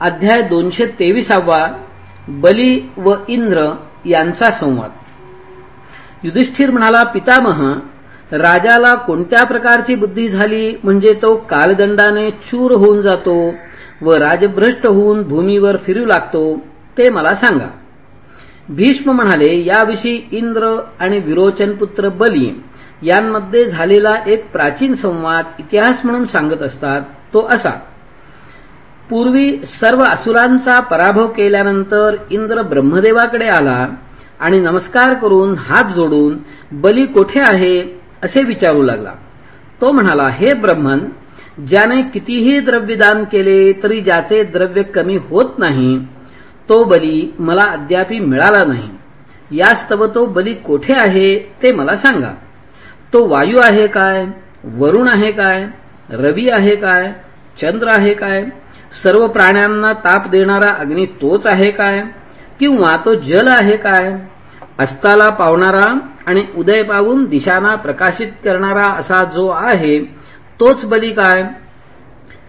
अध्याय दोनशे तेविसावा बली व इंद्र यांचा संवाद. युधिष्ठिर म्हणाला पितामह राजाला कोणत्या प्रकारची बुद्धी झाली? म्हणजे तो कालदंडाने चूर होऊन जातो व राजभ्रष्ट होऊन भूमीवर फिरू लागतो. ते मला सांगा. भीष्म म्हणाले याविषयी इंद्र आणि विरोचनपुत्र बली यांमध्ये झालेला एक प्राचीन संवाद इतिहास म्हणून सांगत असतात. तो असा पूर्वी सर्व असुरांचा पराभव केल्यानंतर इंद्र ब्रह्मदेवाकडे आला आणि नमस्कार करून हात जोडून बली कोठे आहे? असे विचारू लागला. तो म्हणाला हे ब्रह्मन ज्याने कितीही द्रव्यदान केले तरी ज्याचे द्रव्य कमी होत नाही तो बली मला अद्यापी मिळाला नाही. यास्तव तो बली कोठे आहे ते मला सांगा. तो वायू आहे काय? वरुण आहे काय? रवी आहे काय? चंद्र आहे काय? सर्व प्राण्यांना ताप देणारा अग्नी तोच आहे काय? किंवा तो जल आहे काय? अस्ताला पावणारा आणि उदय पावून दिशांना प्रकाशित करणारा असा जो आहे तोच बली काय?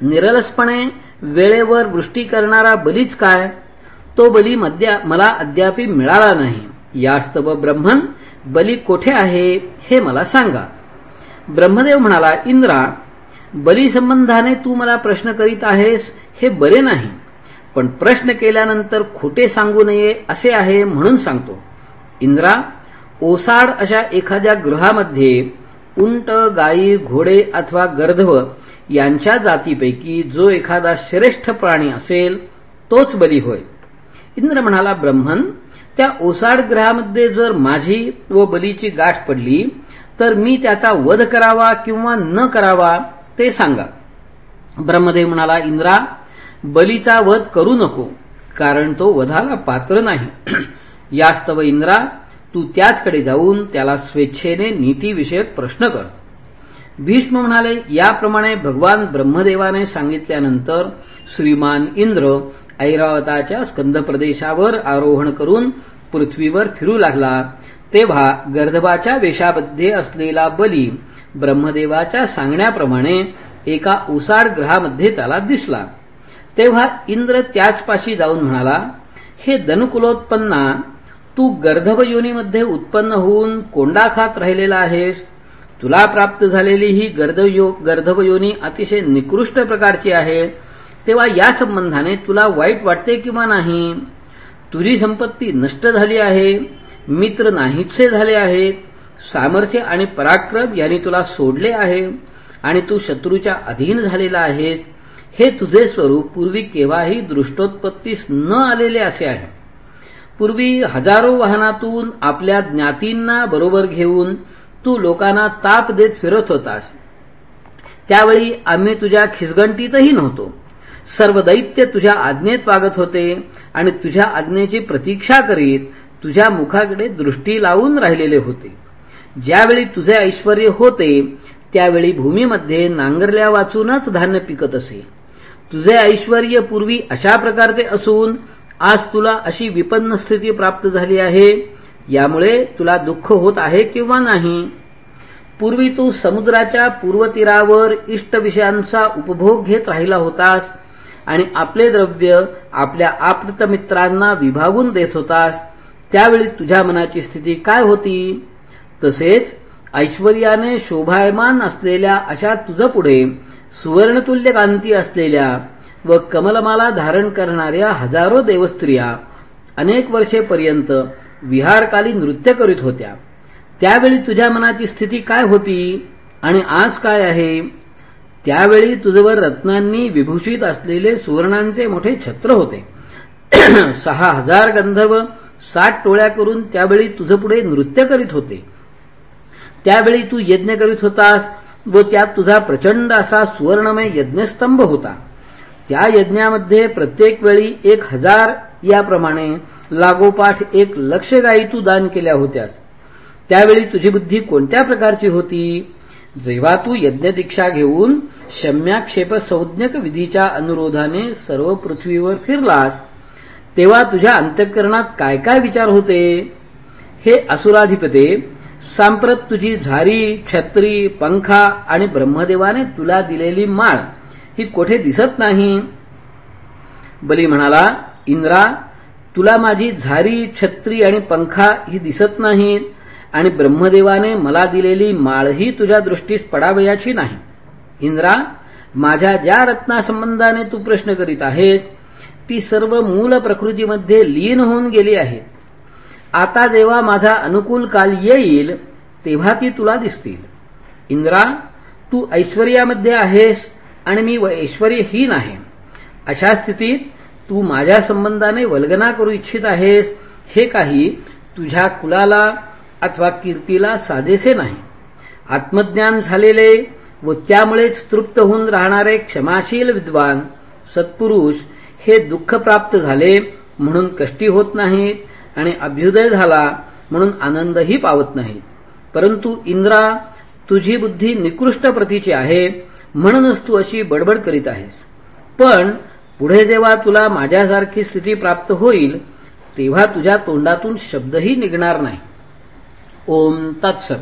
निरलसपणे वेळेवर वृष्टी करणारा बलीच काय? तो बली मला अद्यापी मिळाला नाही. यास्तव ब्रह्मन बली कोठे आहे हे मला सांगा. ब्रह्मदेव म्हणाला इंद्रा बली संबंधाने तू मला प्रश्न करीत आहेस हे बरे नाही. पण प्रश्न केल्यानंतर खोटे सांगू नये असे आहे म्हणून सांगतो. इंद्रा ओसाड अशा एखाद्या गृहामध्ये उंट गायी घोडे अथवा गर्धव यांच्या जातीपैकी जो एखादा श्रेष्ठ प्राणी असेल तोच बली होय. इंद्र म्हणाला ब्रह्मन त्या ओसाड ग्रहामध्ये जर माझी व बलीची गाठ पडली तर मी त्याचा वध करावा किंवा न करावा ते सांगा. ब्रह्मदेव म्हणाला इंद्रा बलीचा वध करू नको कारण तो वधाला पात्र नाही. यास्तव इंद्रा तू त्याचकडे जाऊन त्याला स्वेच्छेने नीतीविषयक प्रश्न कर. भीष्म म्हणाले याप्रमाणे भगवान ब्रह्मदेवाने सांगितल्यानंतर श्रीमान इंद्र ऐरावताच्या स्कंद प्रदेशावर आरोहण करून पृथ्वीवर फिरू लागला. तेव्हा गर्दभाच्या वेशामध्ये असलेला बली ब्रह्मदेवाच्या सांगण्याप्रमाणे एका उसाड ग्रहामध्ये त्याला दिसला. तेव्हा इंद्र त्याचपाशी जाऊन म्हणाला हे दनुकुलोत्पन्ना तू गर्धभ योनीमध्ये उत्पन्न होऊन कोंडा खात राहिलेला आहेस. तुला प्राप्त झालेली ही गर्धभ योनी अतिशय निकृष्ट प्रकारची आहे. तेव्हा या संबंधाने तुला वाईट वाटते किंवा नाही? तुझी संपत्ती नष्ट झाली आहे मित्र नाहीचे झाले आहेत सामर्थ्य आणि पराक्रम यांनी तुला सोडले आहे आणि तू शत्रूच्या अधीन झालेला आहेस. हे तुझे स्वरूप पूर्वी केव्हाही दृष्टोत्पत्तीस न आलेले असे आहे. पूर्वी हजारो वाहनातून आपल्या ज्ञातींना बरोबर घेऊन तू लोकांना ताप देत फिरत होतास. त्यावेळी आम्ही तुझ्या खिसगंटीतही नव्हतो. सर्व दैत्य तुझ्या आज्ञेत वागत होते आणि तुझ्या आज्ञेची प्रतीक्षा करीत तुझ्या मुखाकडे दृष्टी लावून राहिलेले होते. ज्यावेळी तुझे ऐश्वर होते त्यावेळी भूमीमध्ये नांगरल्या वाचूनच धान्य पिकत असे. तुझे ऐश्वर पूर्वी अशा प्रकारचे असून आज तुला अशी विपन्न स्थिती प्राप्त झाली आहे. यामुळे तुला दुःख होत आहे किंवा नाही? पूर्वी तू समुद्राच्या पूर्वतीरावर इष्ट विषयांचा उपभोग घेत राहिला होतास आणि आपले द्रव्य आपल्या आपृत मित्रांना विभागून देत होतास. त्यावेळी तुझ्या मनाची स्थिती काय होती? तसेच ऐश्वर्याने शोभायमान असलेल्या अशा तुझ्या पुढे सुवर्णतुल्य कांती असलेल्या व कमलमाला धारण करणाऱ्या हजारो देवस्त्रिया अनेक वर्षेपर्यंत विहारकाली नृत्य करीत होत्या. त्यावेळी तुझ्या मनाची स्थिती काय होती आणि आज काय आहे? त्यावेळी तुझवर रत्नांनी विभूषित असलेले सुवर्णांचे मोठे छत्र होते. सहा हजार गंधर्व सात टोळ्या करून त्यावेळी तुझ पुढे नृत्य करीत होते. त्यावेळी तू यज्ञ करीत होतास व त्यात तुझा प्रचंड असा सुवर्णमय यज्ञस्तंभ होता. त्या यज्ञामध्ये प्रत्येक वेळी एक हजार याप्रमाणे लागोपाठ एक लक्ष गायी तू दान केल्या होत्यास. त्यावेळी तुझी बुद्धी कोणत्या प्रकारची होती? जेव्हा तू यज्ञदीक्षा घेऊन शम्याक्षेप संज्ञक विधीच्या अनुरोधाने सर्व पृथ्वीवर फिरलास तेव्हा तुझ्या अंतःकरणात काय काय विचार होते? हे असुराधिपते सांप्रत तुझी झारी छत्री पंखा आणि ब्रह्मदेवाने तुला दिलेली माळ ही कोठे दिसत नाही? बली म्हणाला इंद्रा तुला माझी झारी छत्री आणि पंखा ही दिसत नाहीत आणि ब्रह्मदेवाने मला दिलेली माळही तुझ्या दृष्टीस पडावयाची नाही. इंद्रा माझ्या ज्या रत्नासंबंधाने तू प्रश्न करीत आहेस ती सर्व मूल प्रकृतीमध्ये लीन होऊन गेली आहेत. आता जेव्हा माझा अनुकूल काल येईल तेव्हा ती तुला दिसतील. इंद्रा तू ऐश्वर्यामध्ये आहेस आणि मी ऐश्वर्यहीन आहे. अशा स्थितीत तू माझ्या संबंधाने वल्गना करू इच्छित आहेस हे काही तुझ्या कुलाला अथवा कीर्तीला साजेसे नाही. आत्मज्ञान झालेले व त्यामुळेच तृप्त होऊन राहणारे क्षमाशील विद्वान सत्पुरुष हे दुःख प्राप्त झाले म्हणून कष्टी होत नाहीत आणि अभ्युदय झाला म्हणून आनंदही पावत नाहीत परंतु इंद्रा तुझी बुद्धी निकृष्ट प्रतीची आहे म्हणूनच तू अशी बडबड करीत आहेस. पण पुढे जेव्हा तुला माझ्यासारखी स्थिती प्राप्त होईल तेव्हा तुझ्या तोंडातून शब्दही निघणार नाही. ओम तत्सत.